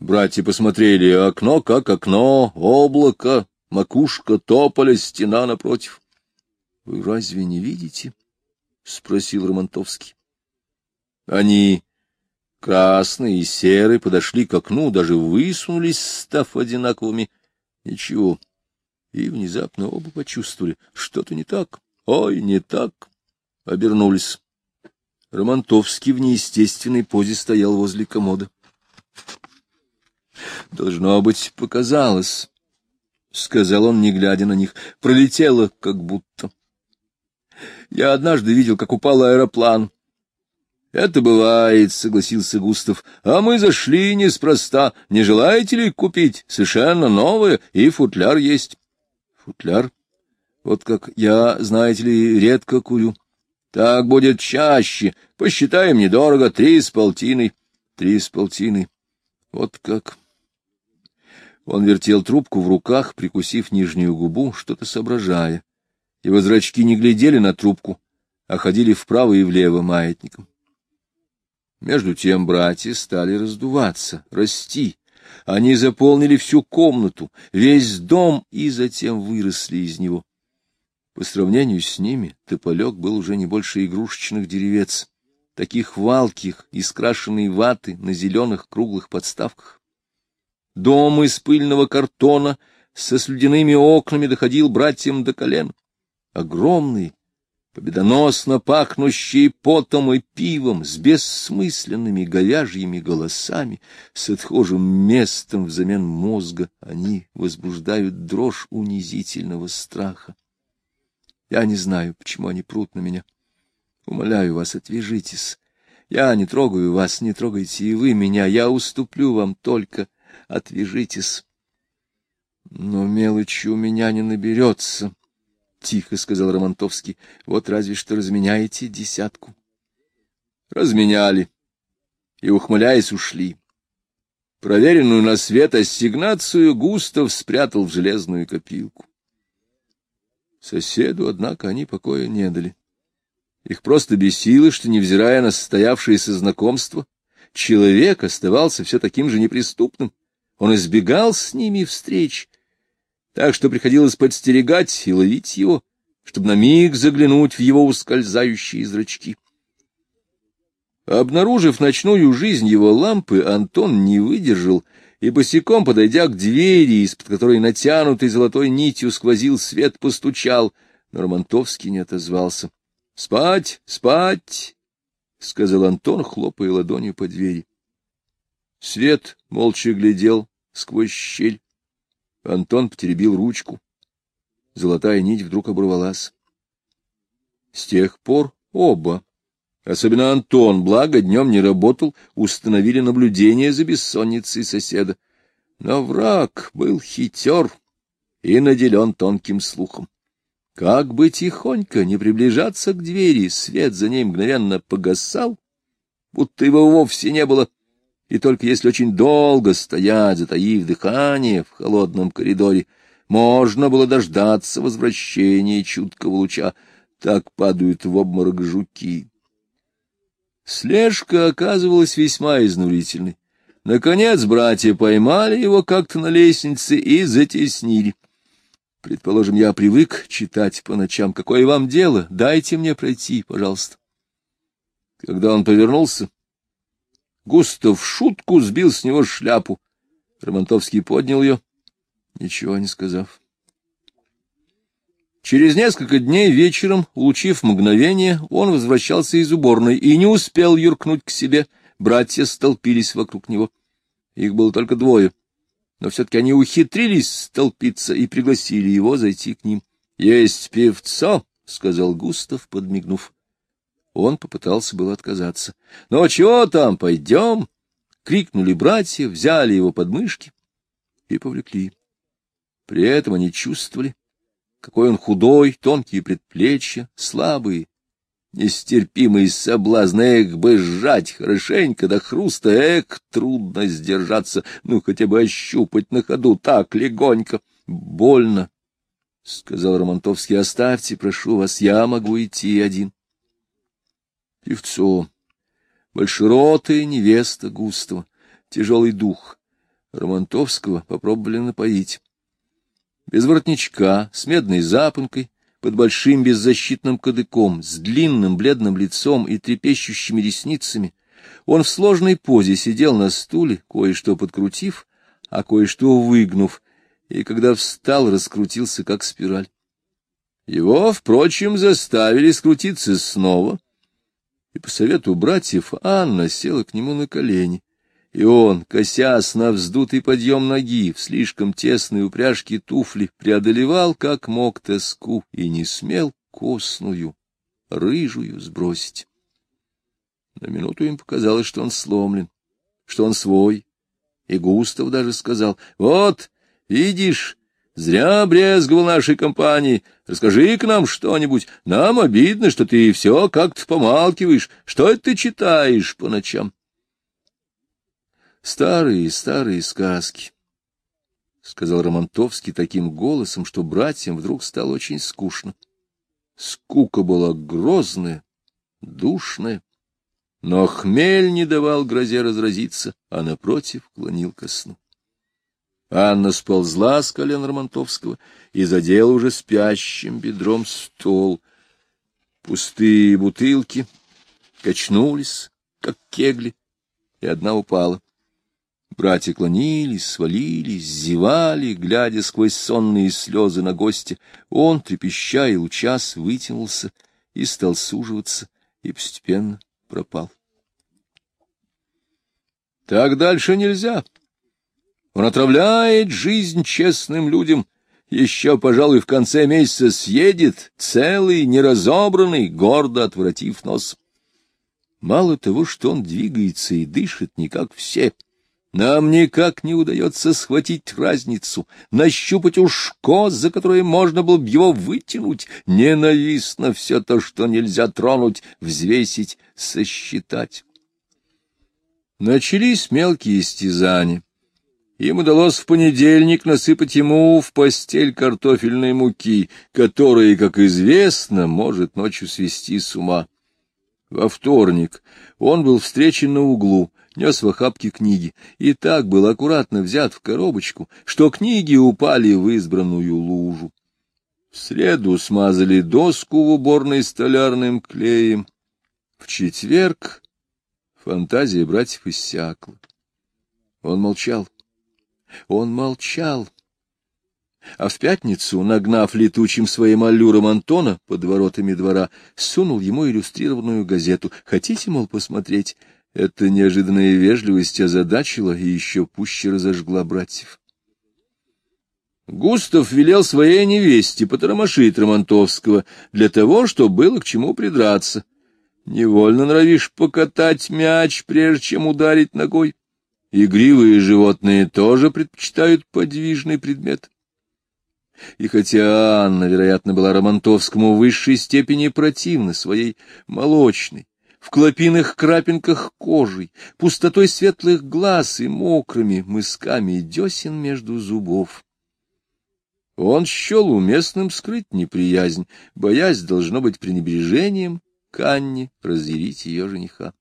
Братья посмотрели, окно как окно, облако, макушка тополя, стена напротив. — Вы разве не видите? — спросил Романтовский. Они, красный и серый, подошли к окну, даже высунулись, став одинаковыми. Ничего. И внезапно оба почувствовали, что-то не так. Ой, не так. Обернулись. Романтовский в неестественной позе стоял возле комода. Должно быть, показалось, — сказал он, не глядя на них. Пролетело, как будто. Я однажды видел, как упал аэроплан. — Это бывает, — согласился Густав. — А мы зашли неспроста. Не желаете ли купить? Совершенно новое, и футляр есть. — Футляр? Вот как я, знаете ли, редко курю. Так будет чаще. Посчитаем недорого, три с полтиной. Три с полтиной. Вот как... Он вертел трубку в руках, прикусив нижнюю губу, что-то соображая. Его зрачки не глядели на трубку, а ходили вправо и влево маятником. Между тем братья стали раздуваться, расти. Они заполнили всю комнату, весь дом и затем выросли из него. По сравнению с ними тополек был уже не больше игрушечных деревец, таких валких, искрашенной ваты на зеленых круглых подставках. Дом из пыльного картона со слюдяными окнами доходил братьям до колен. Огромный, победоносно пахнущий потом и пивом, с бессмысленными говяжьими голосами, с отхожим местом взамен мозга, они возбуждают дрожь унизительного страха. Я не знаю, почему они прут на меня. Умоляю вас, отвяжитесь. Я не трогаю вас, не трогайте и вы меня. Я уступлю вам только отвяжитесь. — Но мелочи у меня не наберется, — тихо сказал Романтовский. — Вот разве что разменяете десятку. Разменяли и, ухмыляясь, ушли. Проверенную на свет ассигнацию Густав спрятал в железную копилку. Соседу, однако, они покоя не дали. Их просто бесило, что, невзирая на состоявшееся знакомство, человек оставался все таким же неприступным. Он избегал с ними встреч, так что приходилось подстерегать и ловить его, чтобы на миг заглянуть в его ускользающие зрачки. Обнаружив ночную жизнь его лампы, Антон не выдержал и, босиком подойдя к двери, из-под которой натянутой золотой нитью сквозил свет, постучал, но Романтовский не отозвался. — Спать, спать! — сказал Антон, хлопая ладонью по двери. Свет молча глядел сквозь щель. Антон потеребил ручку. Золотая нить вдруг оборвалась. С тех пор оба, особенно Антон, благо днем не работал, установили наблюдение за бессонницей соседа. Но враг был хитер и наделен тонким слухом. Как бы тихонько не приближаться к двери, свет за ней мгновенно погасал, будто его вовсе не было, и только если очень долго стоять, затаив дыхание в холодном коридоре, можно было дождаться возвращения чуткого луча. Так падают в обморок жуки. Слежка оказывалась весьма изнурительной. Наконец братья поймали его как-то на лестнице и затеснили. Предположим, я привык читать по ночам. Какое вам дело? Дайте мне пройти, пожалуйста. Когда он повернулся, Густав в шутку сбил с него шляпу. Романтовский поднял ее, ничего не сказав. Через несколько дней вечером, улучив мгновение, он возвращался из уборной и не успел юркнуть к себе. Братья столпились вокруг него. Их было только двое, но все-таки они ухитрились столпиться и пригласили его зайти к ним. — Есть певцо, — сказал Густав, подмигнув. Он попытался было отказаться. — Ну, чего там, пойдем? — крикнули братья, взяли его под мышки и повлекли. При этом они чувствовали, какой он худой, тонкие предплечья, слабые, нестерпимый соблазн, эх бы сжать хорошенько до хруста, эх, трудно сдержаться, ну, хотя бы ощупать на ходу так легонько. Больно, — сказал Романтовский, — оставьте, прошу вас, я могу идти один певцо, большеротая невеста Густава, тяжелый дух, Романтовского попробовали напоить. Без воротничка, с медной запонкой, под большим беззащитным кадыком, с длинным бледным лицом и трепещущими ресницами, он в сложной позе сидел на стуле, кое-что подкрутив, а кое-что выгнув, и когда встал, раскрутился, как спираль. Его, впрочем, заставили скрутиться снова, и по совету братьев Анна села к нему на колени, и он, косясь на вздутый подъем ноги в слишком тесной упряжке туфли, преодолевал как мог тоску и не смел косную, рыжую сбросить. На минуту им показалось, что он сломлен, что он свой, и Густав даже сказал, «Вот, видишь, зря брезговал нашей компании, расскажи-ка нам что-нибудь, нам обидно, что ты все как-то помалкиваешь, что это ты читаешь по ночам?» Старые, старые сказки, — сказал Романтовский таким голосом, что братьям вдруг стало очень скучно. Скука была грозная, душная, но хмель не давал грозе разразиться, а, напротив, клонил ко сну. Анна сползла с колен Романтовского и задела уже спящим бедром стол. Пустые бутылки качнулись, как кегли, и одна упала. Братья клонились, свалились, зевали, глядя сквозь сонные слезы на гостя. Он, трепеща и лучас, вытянулся и стал суживаться, и постепенно пропал. Так дальше нельзя. Он отравляет жизнь честным людям. Еще, пожалуй, в конце месяца съедет, целый, неразобранный, гордо отвратив нос. Мало того, что он двигается и дышит не как все — нам никак не удается схватить разницу, нащупать ушко, за которое можно было бы его вытянуть. Ненавистно все то, что нельзя тронуть, взвесить, сосчитать. Начались мелкие истязания. Им удалось в понедельник насыпать ему в постель картофельной муки, которая, как известно, может ночью свести с ума. Во вторник он был встречен на углу, нес в охапке книги, и так был аккуратно взят в коробочку, что книги упали в избранную лужу. В среду смазали доску в уборной столярным клеем. В четверг фантазия братьев иссякла. Он молчал. Он молчал. А в пятницу, нагнав летучим своим аллюром Антона под воротами двора, сунул ему иллюстрированную газету. «Хотите, мол, посмотреть?» Эта неожиданная вежливость озадачила и еще пуще разожгла братьев. Густав велел своей невесте потормошить Романтовского для того, чтобы было к чему придраться. Невольно нравишь покатать мяч, прежде чем ударить ногой. Игривые животные тоже предпочитают подвижный предмет. И хотя Анна, вероятно, была Романтовскому в высшей степени противна своей молочной, в клопиных крапинках кожей, пустотой светлых глаз и мокрыми мысками десен между зубов. Он счел уместным скрыть неприязнь, боясь, должно быть, пренебрежением к Анне разъярить ее жениха.